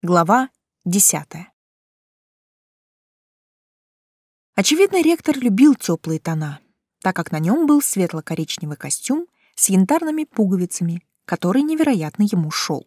Глава десятая. Очевидно, ректор любил теплые тона, так как на нем был светло-коричневый костюм с янтарными пуговицами, который невероятно ему шел.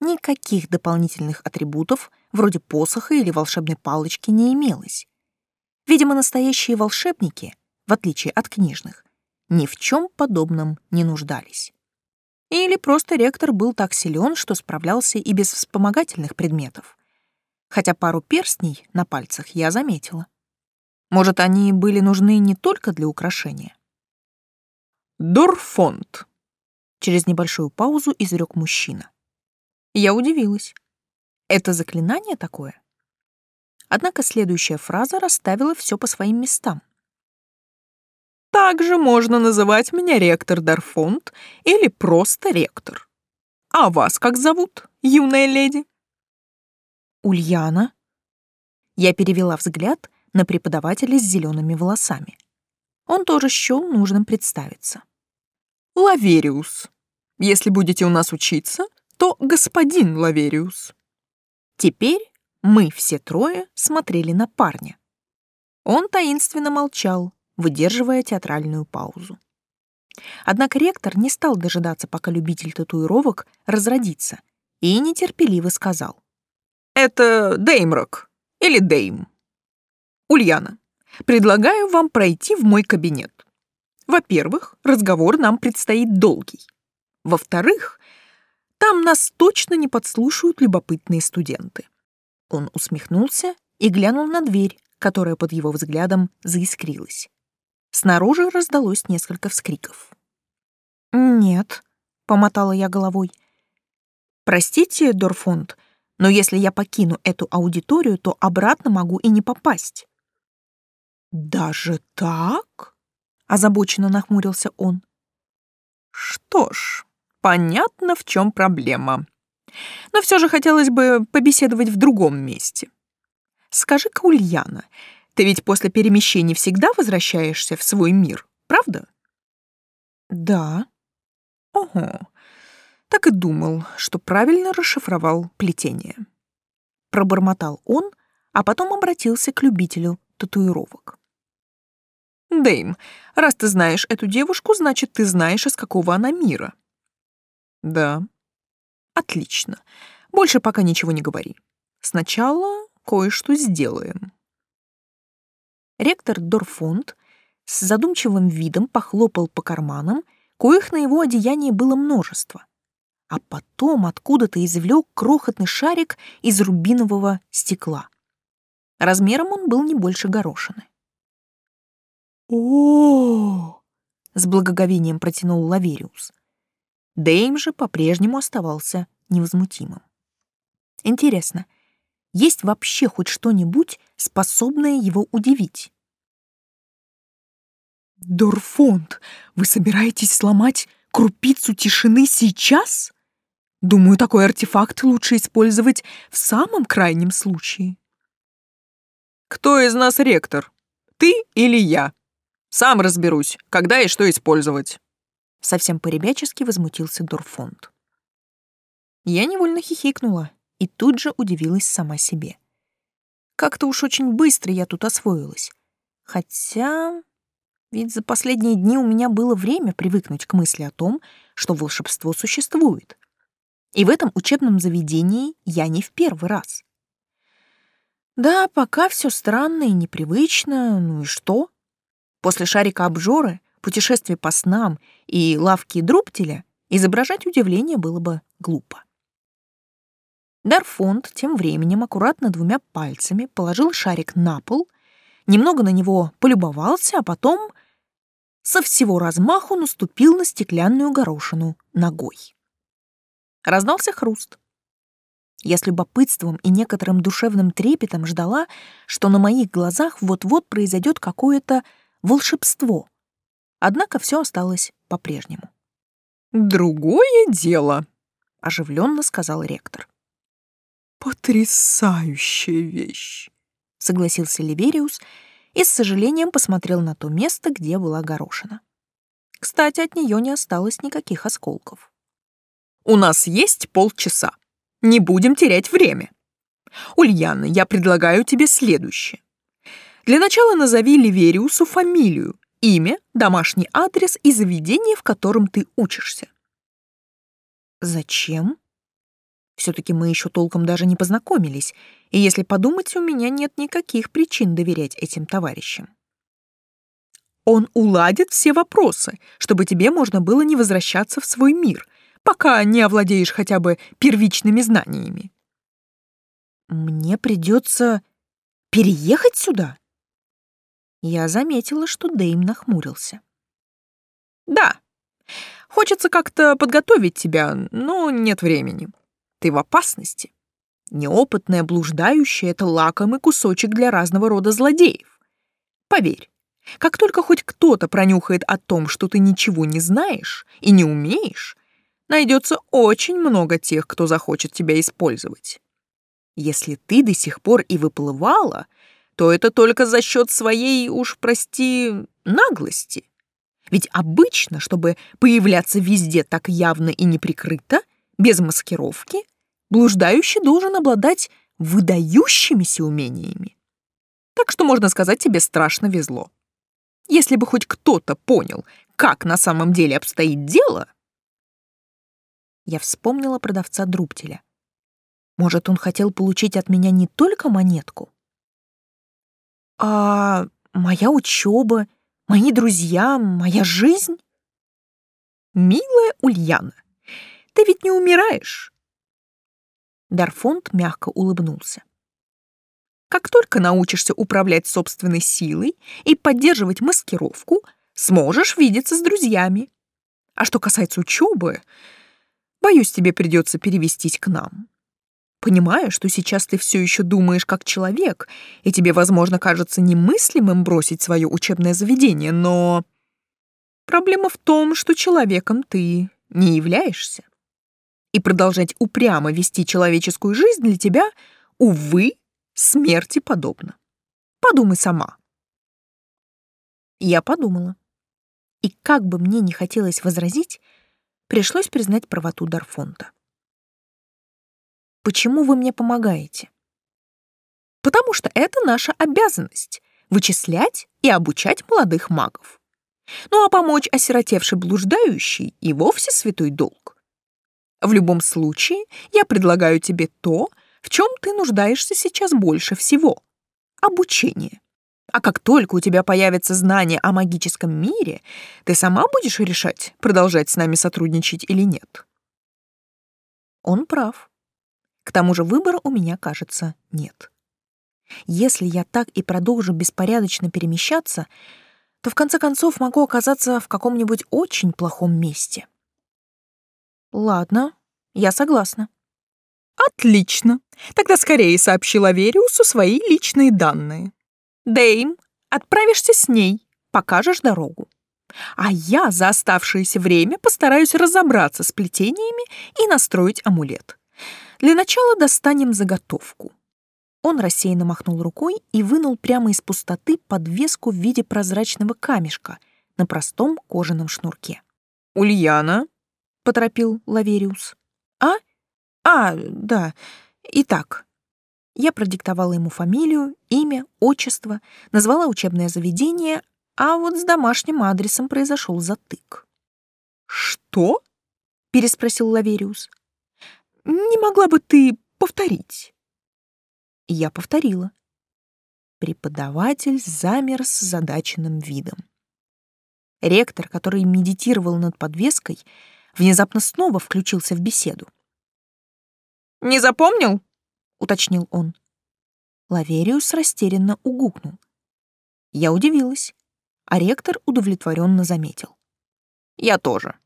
Никаких дополнительных атрибутов, вроде посоха или волшебной палочки, не имелось. Видимо, настоящие волшебники, в отличие от книжных, ни в чем подобном не нуждались. Или просто ректор был так силен, что справлялся и без вспомогательных предметов. Хотя пару перстней на пальцах я заметила. Может, они были нужны не только для украшения? «Дорфонд», — через небольшую паузу изрек мужчина. Я удивилась. Это заклинание такое? Однако следующая фраза расставила все по своим местам. Также можно называть меня ректор Дарфонд или просто ректор. А вас как зовут, юная леди? Ульяна. Я перевела взгляд на преподавателя с зелеными волосами. Он тоже счел нужным представиться. Лавериус. Если будете у нас учиться, то господин Лавериус. Теперь мы все трое смотрели на парня. Он таинственно молчал, выдерживая театральную паузу. Однако ректор не стал дожидаться, пока любитель татуировок разродится, и нетерпеливо сказал. «Это Деймрок или Дейм. Ульяна, предлагаю вам пройти в мой кабинет. Во-первых, разговор нам предстоит долгий. Во-вторых, там нас точно не подслушают любопытные студенты». Он усмехнулся и глянул на дверь, которая под его взглядом заискрилась. Снаружи раздалось несколько вскриков. «Нет», — помотала я головой. «Простите, Дорфунд, но если я покину эту аудиторию, то обратно могу и не попасть». «Даже так?» — озабоченно нахмурился он. «Что ж, понятно, в чем проблема. Но все же хотелось бы побеседовать в другом месте. Скажи-ка, Ульяна, ты ведь после перемещений всегда возвращаешься в свой мир, правда? Да. Ого. Так и думал, что правильно расшифровал плетение. Пробормотал он, а потом обратился к любителю татуировок. Дэйм, раз ты знаешь эту девушку, значит, ты знаешь, из какого она мира. Да. Отлично. Больше пока ничего не говори. Сначала кое-что сделаем. Ректор Дорфунд с задумчивым видом похлопал по карманам, коих на его одеянии было множество, а потом откуда-то извлек крохотный шарик из рубинового стекла. Размером он был не больше горошины. о с благоговением протянул Лавериус. Дейм же по-прежнему оставался невозмутимым. Интересно, — есть вообще хоть что-нибудь, способное его удивить? «Дорфонд, вы собираетесь сломать крупицу тишины сейчас? Думаю, такой артефакт лучше использовать в самом крайнем случае». «Кто из нас ректор? Ты или я? Сам разберусь, когда и что использовать». Совсем по-ребячески возмутился Дорфонд. Я невольно хихикнула и тут же удивилась сама себе. Как-то уж очень быстро я тут освоилась. Хотя... Ведь за последние дни у меня было время привыкнуть к мысли о том, что волшебство существует. И в этом учебном заведении я не в первый раз. Да, пока все странно и непривычно, ну и что? После шарика обжоры, путешествия по снам и лавки Друптеля изображать удивление было бы глупо. Дарфонд тем временем аккуратно двумя пальцами положил шарик на пол, немного на него полюбовался, а потом со всего размаху наступил на стеклянную горошину ногой. Раздался хруст. Я с любопытством и некоторым душевным трепетом ждала, что на моих глазах вот-вот произойдет какое-то волшебство. Однако все осталось по-прежнему. «Другое дело», — оживленно сказал ректор. «Потрясающая вещь!» — согласился Ливериус и с сожалением посмотрел на то место, где была горошина. Кстати, от нее не осталось никаких осколков. «У нас есть полчаса. Не будем терять время. Ульяна, я предлагаю тебе следующее. Для начала назови Ливериусу фамилию, имя, домашний адрес и заведение, в котором ты учишься. Зачем? Все-таки мы еще толком даже не познакомились, и если подумать, у меня нет никаких причин доверять этим товарищам. Он уладит все вопросы, чтобы тебе можно было не возвращаться в свой мир, пока не овладеешь хотя бы первичными знаниями. Мне придется переехать сюда? Я заметила, что Дэйм нахмурился. Да, хочется как-то подготовить тебя, но нет времени. Ты в опасности. Неопытная блуждающая — это лакомый кусочек для разного рода злодеев. Поверь, как только хоть кто-то пронюхает о том, что ты ничего не знаешь и не умеешь, найдется очень много тех, кто захочет тебя использовать. Если ты до сих пор и выплывала, то это только за счет своей, уж прости, наглости. Ведь обычно, чтобы появляться везде так явно и неприкрыто, без маскировки, блуждающий должен обладать выдающимися умениями. Так что, можно сказать, тебе страшно везло. Если бы хоть кто-то понял, как на самом деле обстоит дело... Я вспомнила продавца Друптеля. Может, он хотел получить от меня не только монетку? А моя учеба, мои друзья, моя жизнь? Милая Ульяна, ты ведь не умираешь. Дарфонд мягко улыбнулся. Как только научишься управлять собственной силой и поддерживать маскировку, сможешь видеться с друзьями. А что касается учебы, боюсь, тебе придется перевестись к нам. Понимаю, что сейчас ты все еще думаешь как человек, и тебе, возможно, кажется немыслимым бросить свое учебное заведение, но... Проблема в том, что человеком ты не являешься. И продолжать упрямо вести человеческую жизнь для тебя, увы, смерти подобно. Подумай сама. Я подумала. И как бы мне не хотелось возразить, пришлось признать правоту Дарфонта. Почему вы мне помогаете? Потому что это наша обязанность — вычислять и обучать молодых магов. Ну а помочь осиротевшей блуждающей и вовсе святой долг. В любом случае, я предлагаю тебе то, в чем ты нуждаешься сейчас больше всего — обучение. А как только у тебя появятся знания о магическом мире, ты сама будешь решать, продолжать с нами сотрудничать или нет. Он прав. К тому же выбора у меня, кажется, нет. Если я так и продолжу беспорядочно перемещаться, то в конце концов могу оказаться в каком-нибудь очень плохом месте. Ладно, я согласна. Отлично. Тогда скорее сообщи Лавериусу свои личные данные. Дэйм, отправишься с ней, покажешь дорогу. А я за оставшееся время постараюсь разобраться с плетениями и настроить амулет. Для начала достанем заготовку. Он рассеянно махнул рукой и вынул прямо из пустоты подвеску в виде прозрачного камешка на простом кожаном шнурке. «Ульяна?» — поторопил Лавериус. «А? А, да. Итак». Я продиктовала ему фамилию, имя, отчество, назвала учебное заведение, а вот с домашним адресом произошел затык. «Что?» — переспросил Лавериус. Не могла бы ты повторить?» Я повторила. Преподаватель замер с задаченным видом. Ректор, который медитировал над подвеской, внезапно снова включился в беседу. «Не запомнил?» — уточнил он. Лавериус растерянно угукнул. Я удивилась, а ректор удовлетворенно заметил. «Я тоже».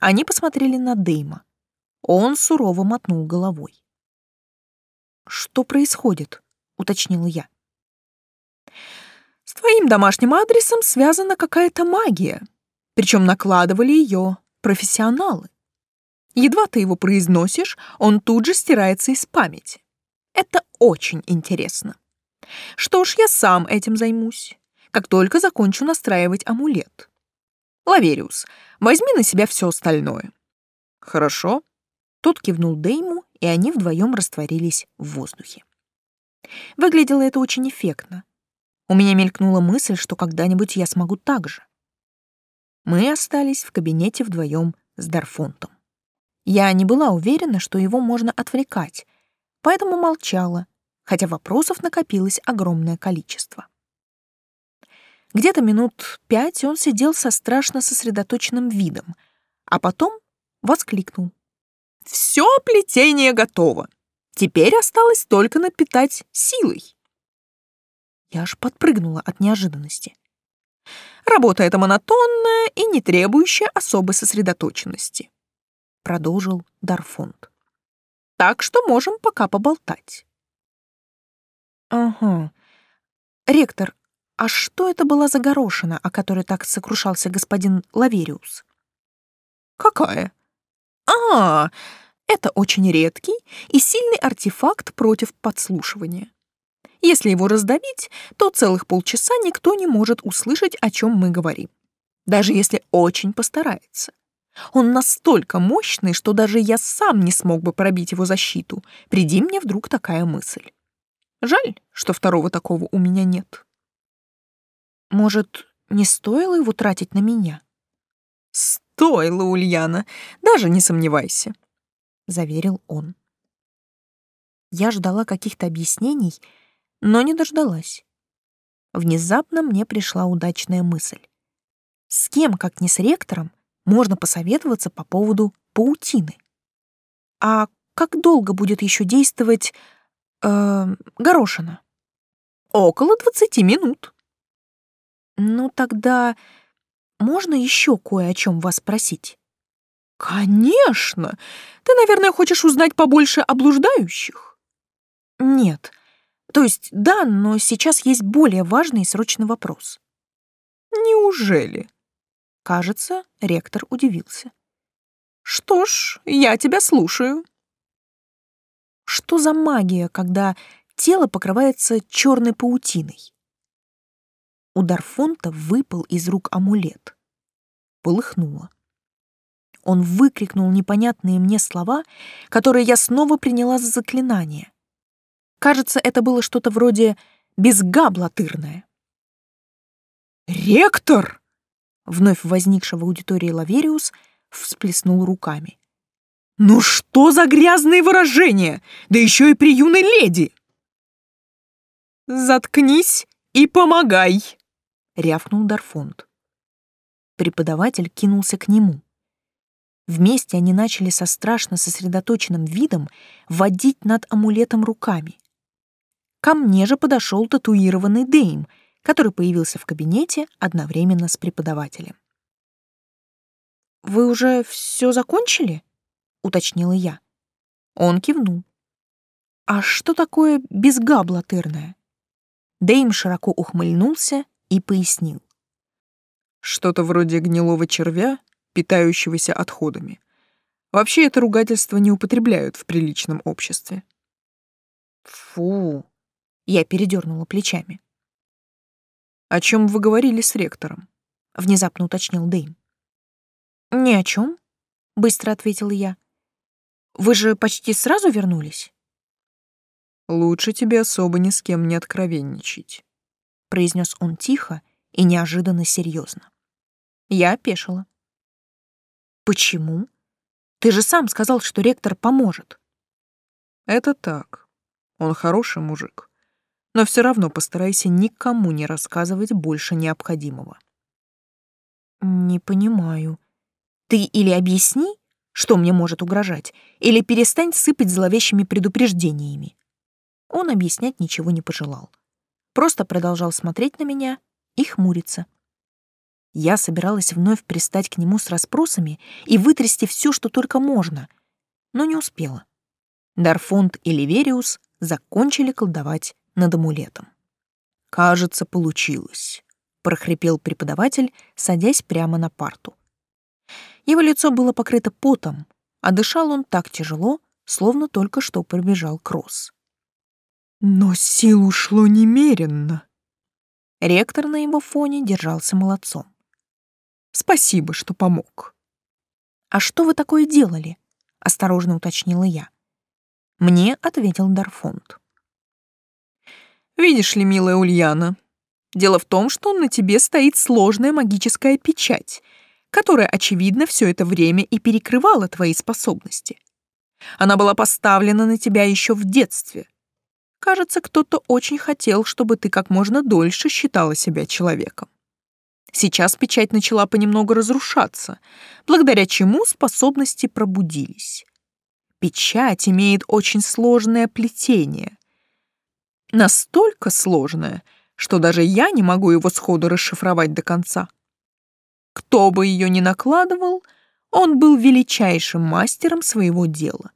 Они посмотрели на Дейма. Он сурово мотнул головой. «Что происходит?» — уточнила я. «С твоим домашним адресом связана какая-то магия, причем накладывали ее профессионалы. Едва ты его произносишь, он тут же стирается из памяти. Это очень интересно. Что ж, я сам этим займусь, как только закончу настраивать амулет. Лавериус, возьми на себя все остальное. Хорошо, Тот кивнул Дейму, и они вдвоем растворились в воздухе. Выглядело это очень эффектно. У меня мелькнула мысль, что когда-нибудь я смогу так же. Мы остались в кабинете вдвоем с Дарфонтом. Я не была уверена, что его можно отвлекать, поэтому молчала, хотя вопросов накопилось огромное количество. Где-то минут пять он сидел со страшно сосредоточенным видом, а потом воскликнул. «Все плетение готово. Теперь осталось только напитать силой». Я аж подпрыгнула от неожиданности. Работа эта монотонная и не требующая особой сосредоточенности, продолжил Дарфонд. Так что можем пока поболтать. Ага. Ректор, а что это была за горошина, о которой так сокрушался господин Лавериус? Какая? А, это очень редкий и сильный артефакт против подслушивания. Если его раздавить, то целых полчаса никто не может услышать, о чем мы говорим. Даже если очень постарается. Он настолько мощный, что даже я сам не смог бы пробить его защиту, приди мне вдруг такая мысль. Жаль, что второго такого у меня нет. Может, не стоило его тратить на меня? Стоило, Ульяна, даже не сомневайся, — заверил он. Я ждала каких-то объяснений, но не дождалась. Внезапно мне пришла удачная мысль. С кем, как не с ректором, можно посоветоваться по поводу паутины? А как долго будет еще действовать э, горошина? Около двадцати минут. Ну тогда можно еще кое о чем вас спросить? Конечно! Ты, наверное, хочешь узнать побольше о блуждающих? Нет, то есть, да, но сейчас есть более важный и срочный вопрос. Неужели? Кажется, ректор удивился. Что ж, я тебя слушаю. Что за магия, когда тело покрывается черной паутиной? У Дарфонта выпал из рук амулет. Полыхнуло. Он выкрикнул непонятные мне слова, которые я снова приняла за заклинание. Кажется, это было что-то вроде «безгаблатырное». «Ректор!» Вновь возникшего в аудитории Лавериус всплеснул руками. «Ну что за грязные выражения? Да еще и при юной леди!» «Заткнись и помогай!» — рявкнул Дарфонд. Преподаватель кинулся к нему. Вместе они начали со страшно сосредоточенным видом водить над амулетом руками. Ко мне же подошел татуированный Дейм, который появился в кабинете одновременно с преподавателем. «Вы уже все закончили?» — уточнила я. Он кивнул. «А что такое безгаблатырное?» Дейм широко ухмыльнулся и пояснил. «Что-то вроде гнилого червя, питающегося отходами. Вообще это ругательство не употребляют в приличном обществе». «Фу!» Я передернула плечами. «О чем вы говорили с ректором?» — внезапно уточнил Дэйм. «Ни о чем», — быстро ответила я. «Вы же почти сразу вернулись?» «Лучше тебе особо ни с кем не откровенничать», — произнес он тихо и неожиданно серьезно. Я опешила. «Почему? Ты же сам сказал, что ректор поможет». «Это так. Он хороший мужик но все равно постарайся никому не рассказывать больше необходимого. Не понимаю. Ты или объясни, что мне может угрожать, или перестань сыпать зловещими предупреждениями. Он объяснять ничего не пожелал. Просто продолжал смотреть на меня и хмуриться. Я собиралась вновь пристать к нему с расспросами и вытрясти все, что только можно, но не успела. Дарфонд и Ливериус закончили колдовать над амулетом. «Кажется, получилось», — прохрипел преподаватель, садясь прямо на парту. Его лицо было покрыто потом, а дышал он так тяжело, словно только что пробежал кросс. «Но сил ушло немеренно». Ректор на его фоне держался молодцом. «Спасибо, что помог». «А что вы такое делали?» — осторожно уточнила я. Мне ответил Дарфонд. Видишь ли, милая Ульяна, дело в том, что на тебе стоит сложная магическая печать, которая, очевидно, все это время и перекрывала твои способности. Она была поставлена на тебя еще в детстве. Кажется, кто-то очень хотел, чтобы ты как можно дольше считала себя человеком. Сейчас печать начала понемногу разрушаться, благодаря чему способности пробудились. Печать имеет очень сложное плетение. Настолько сложное, что даже я не могу его сходу расшифровать до конца. Кто бы ее ни накладывал, он был величайшим мастером своего дела.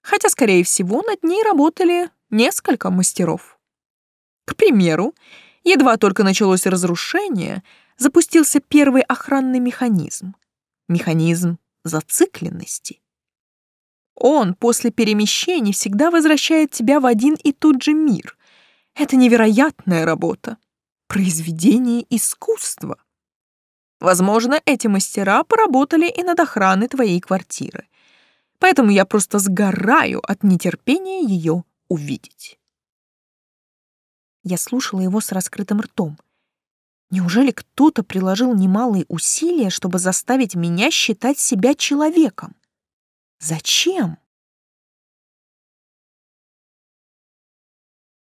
Хотя, скорее всего, над ней работали несколько мастеров. К примеру, едва только началось разрушение, запустился первый охранный механизм. Механизм зацикленности. Он после перемещений всегда возвращает тебя в один и тот же мир. Это невероятная работа. Произведение искусства. Возможно, эти мастера поработали и над охраной твоей квартиры. Поэтому я просто сгораю от нетерпения ее увидеть. Я слушала его с раскрытым ртом. Неужели кто-то приложил немалые усилия, чтобы заставить меня считать себя человеком? Зачем?